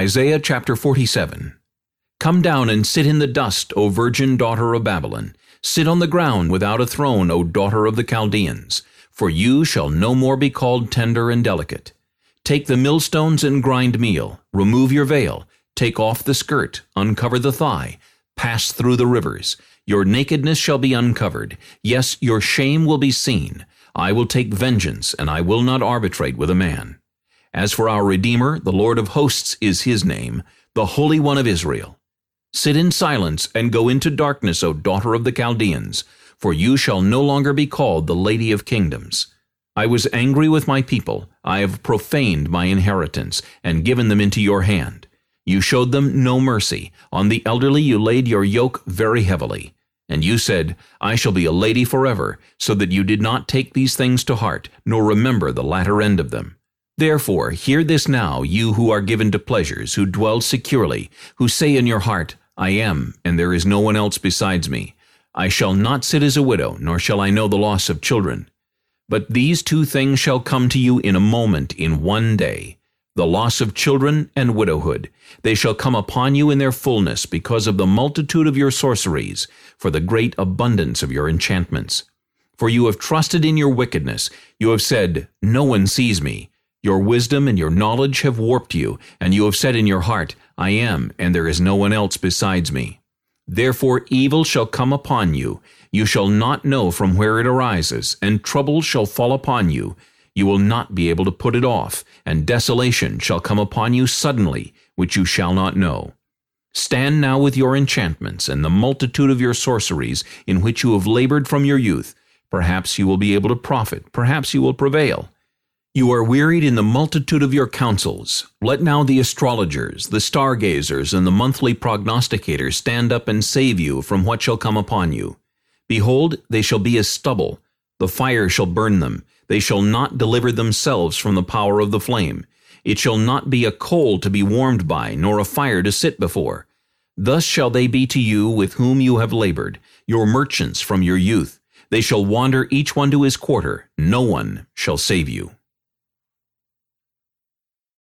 Isaiah chapter 47 Come down and sit in the dust, O virgin daughter of Babylon. Sit on the ground without a throne, O daughter of the Chaldeans. For you shall no more be called tender and delicate. Take the millstones and grind meal. Remove your veil. Take off the skirt. Uncover the thigh. Pass through the rivers. Your nakedness shall be uncovered. Yes, your shame will be seen. I will take vengeance, and I will not arbitrate with a man. As for our Redeemer, the Lord of hosts is his name, the Holy One of Israel. Sit in silence and go into darkness, O daughter of the Chaldeans, for you shall no longer be called the Lady of Kingdoms. I was angry with my people. I have profaned my inheritance, and given them into your hand. You showed them no mercy. On the elderly you laid your yoke very heavily. And you said, I shall be a lady forever, so that you did not take these things to heart, nor remember the latter end of them. Therefore, hear this now, you who are given to pleasures, who dwell securely, who say in your heart, I am, and there is no one else besides me. I shall not sit as a widow, nor shall I know the loss of children. But these two things shall come to you in a moment, in one day, the loss of children and widowhood. They shall come upon you in their fullness, because of the multitude of your sorceries, for the great abundance of your enchantments. For you have trusted in your wickedness. You have said, No one sees me. Your wisdom and your knowledge have warped you, and you have said in your heart, I am, and there is no one else besides me. Therefore evil shall come upon you. You shall not know from where it arises, and trouble shall fall upon you. You will not be able to put it off, and desolation shall come upon you suddenly, which you shall not know. Stand now with your enchantments, and the multitude of your sorceries, in which you have labored from your youth. Perhaps you will be able to profit, perhaps you will prevail. You are wearied in the multitude of your counsels. Let now the astrologers, the stargazers, and the monthly prognosticators stand up and save you from what shall come upon you. Behold, they shall be as stubble. The fire shall burn them. They shall not deliver themselves from the power of the flame. It shall not be a coal to be warmed by, nor a fire to sit before. Thus shall they be to you with whom you have labored, your merchants from your youth. They shall wander each one to his quarter. No one shall save you.